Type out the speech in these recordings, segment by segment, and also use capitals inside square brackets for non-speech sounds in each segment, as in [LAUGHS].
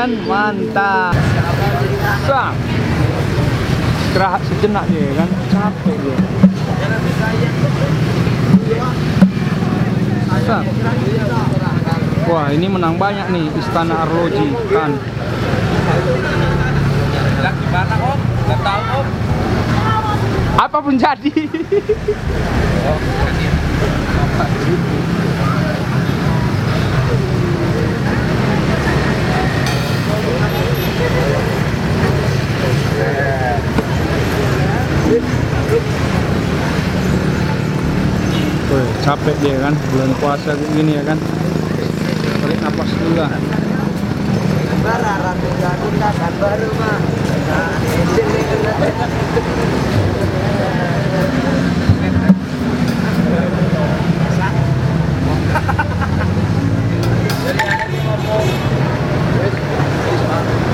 kan mantap Sah. istirahat sejenak dia kan capek dia Sah. wah ini menang banyak nih Istana Arloji kan Gimana om? Gak tahu om. apa pun jadi Capek dia kan bulan puasa begini ya kan. Tarik nafas dulu lah [LAUGHS]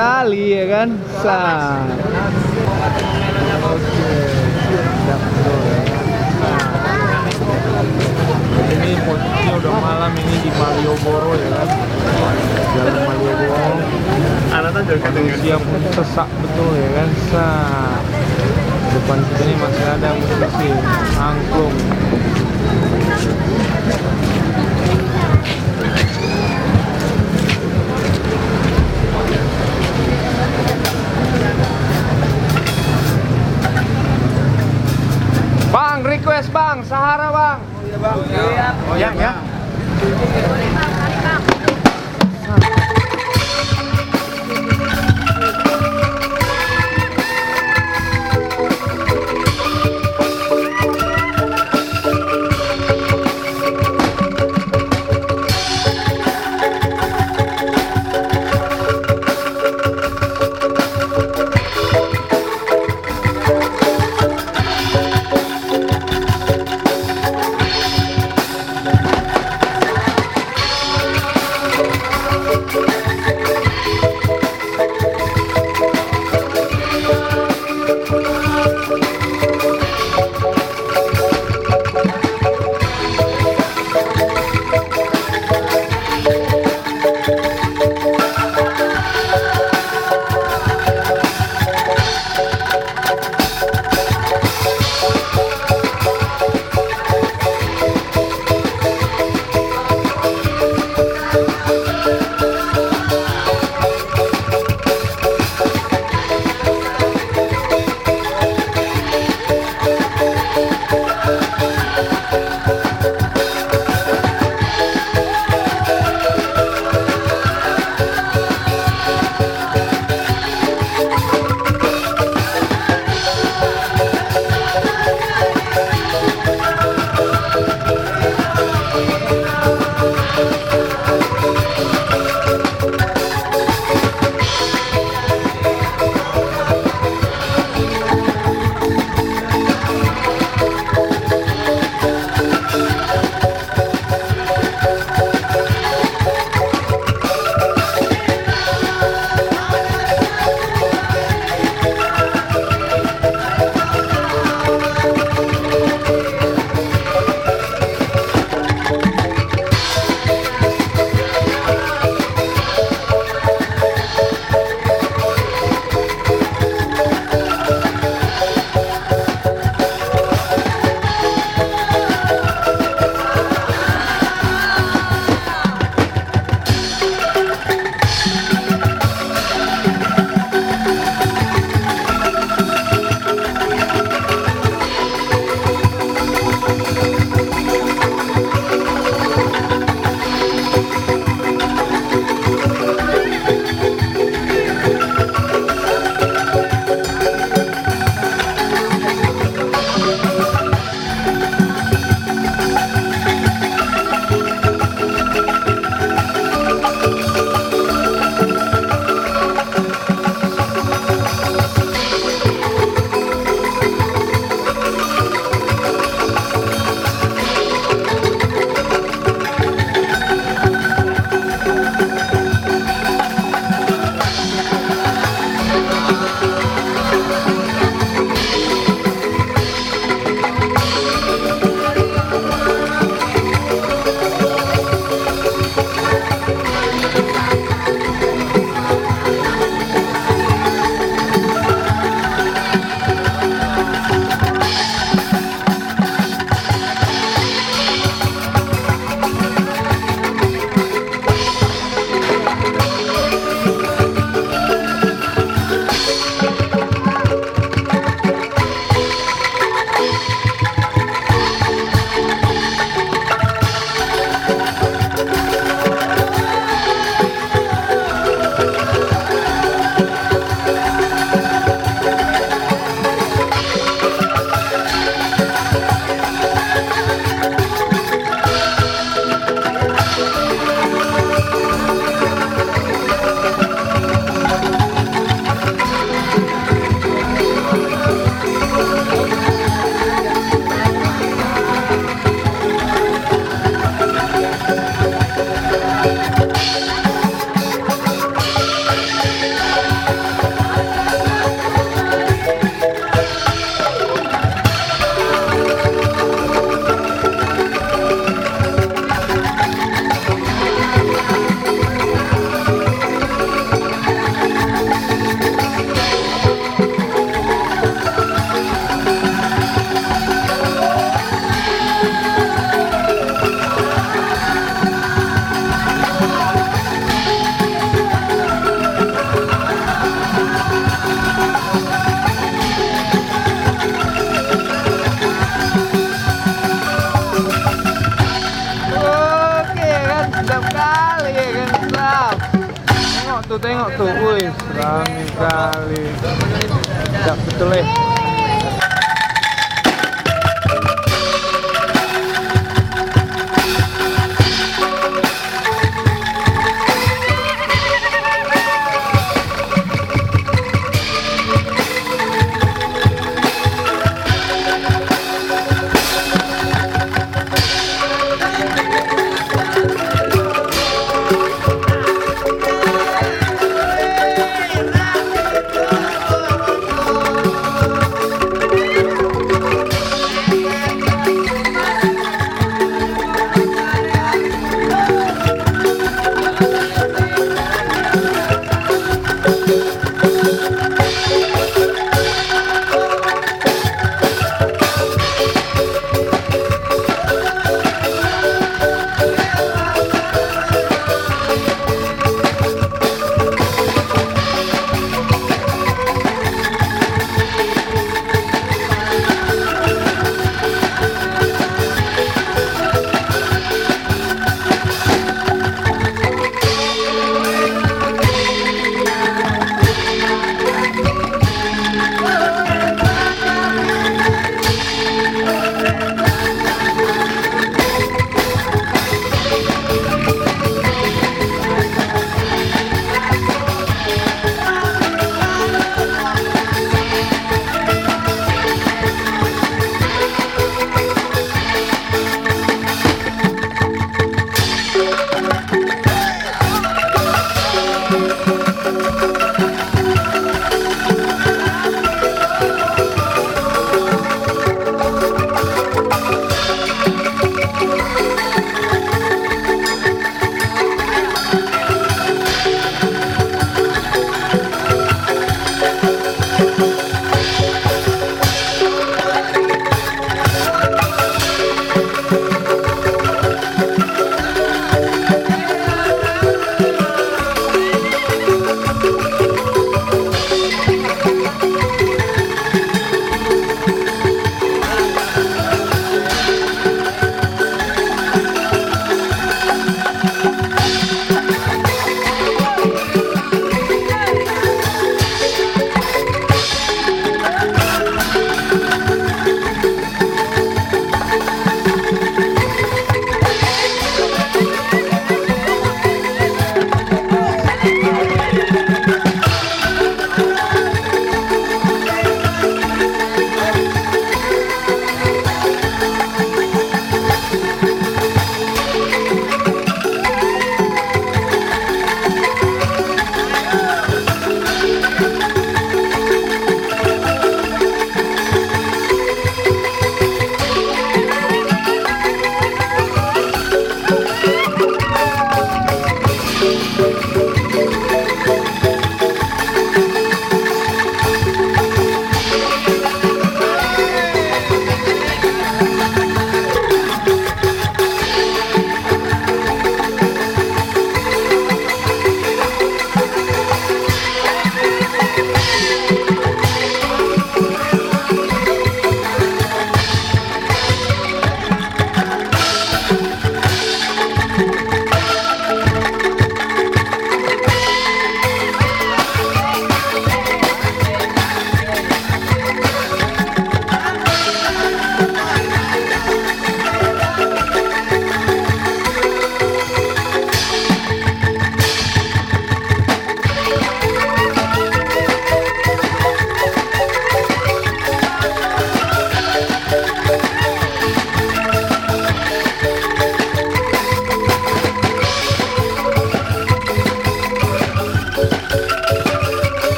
kali ya kan? Sa. Oke, siap bro. Nah, ini posisinya udah malam ini di Malioboro ya kan? Jalan Malioboro. Manusia pun sesak betul ya kan? Sa. Depan kita ini masih ada musisi angklung. Request bang, Sahara bang. Oh iya ya.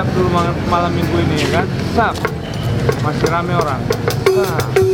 Sedap dulu malam, minggu ini ya kan. Sap, masih rame orang. Sap.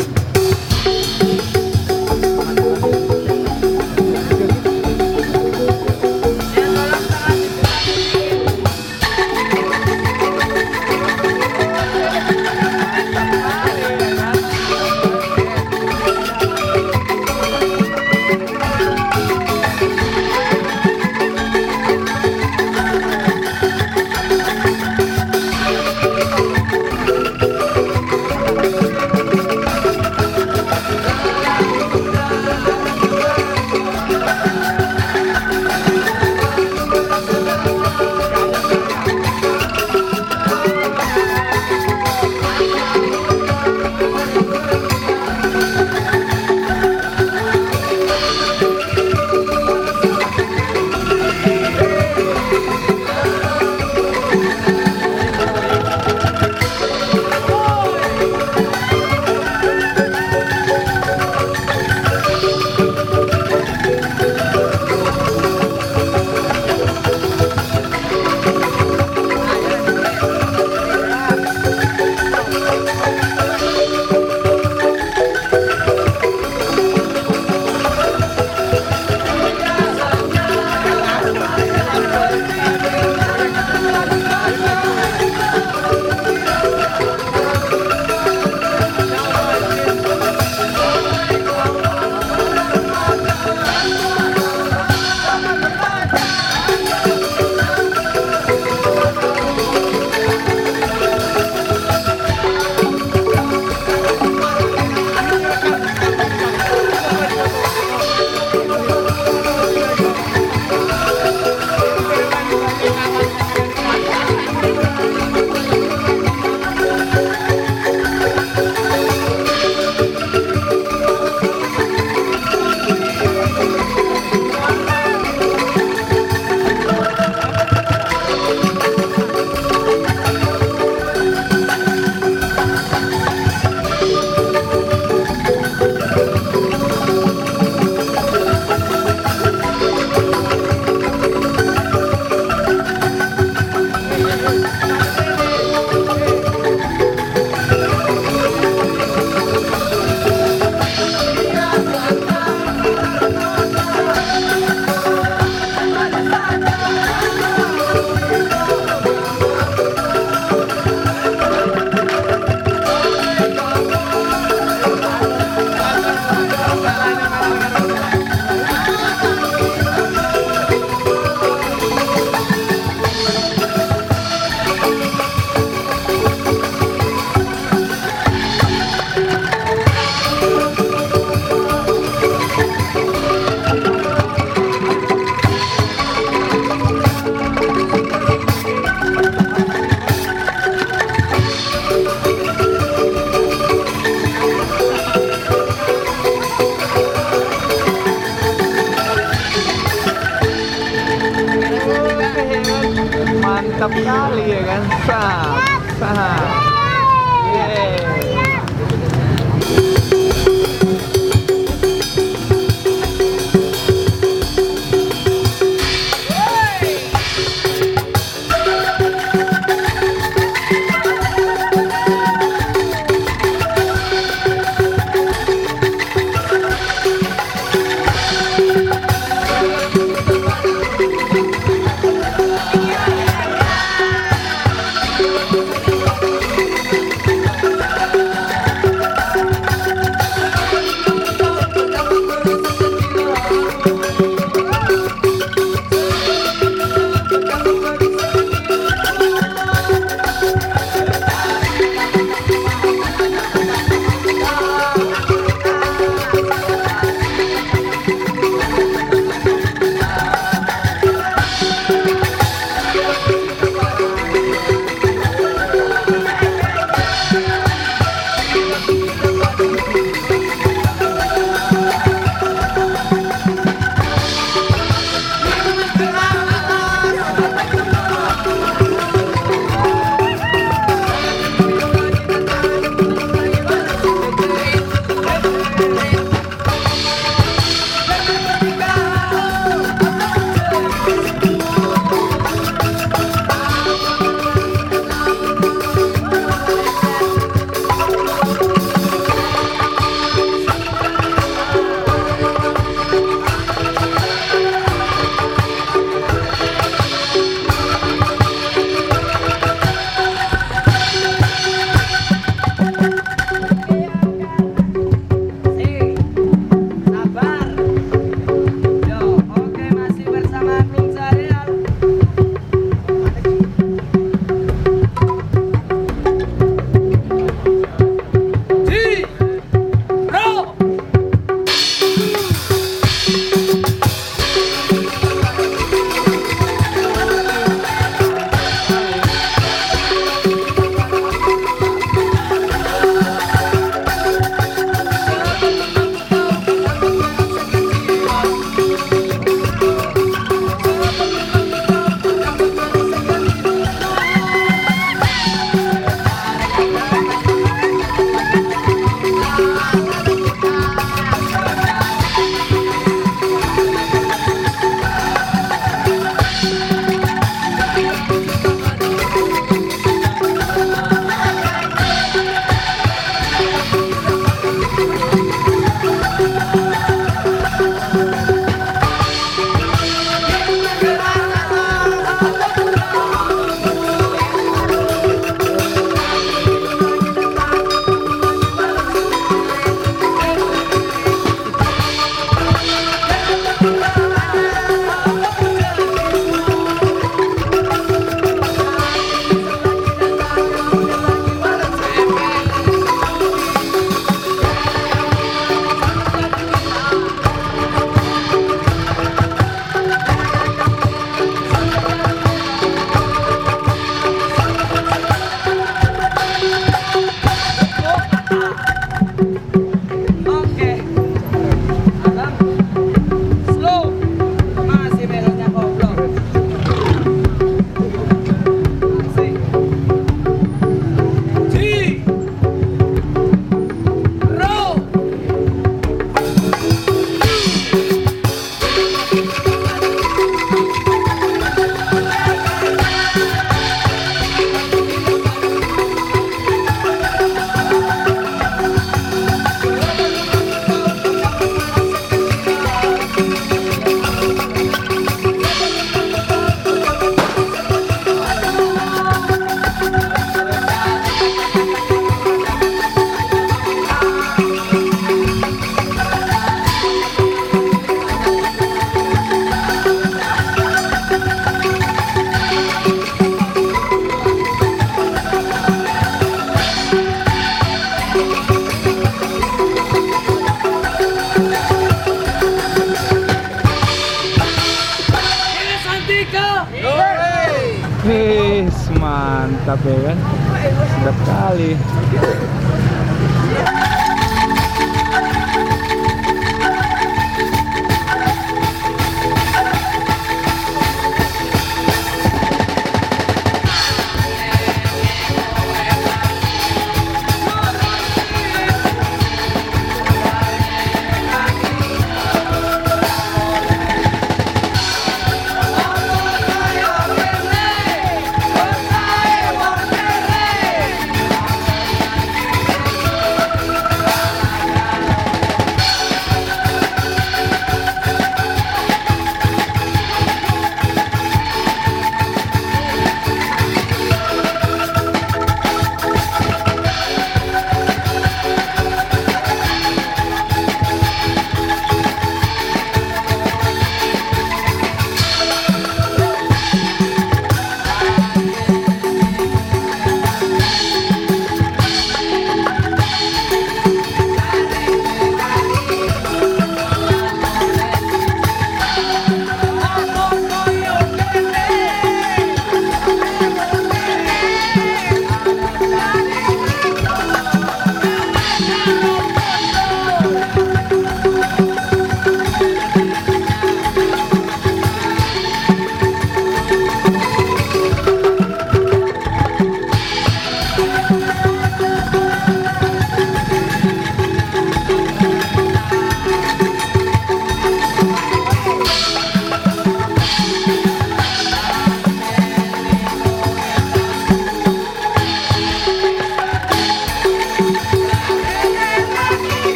ali.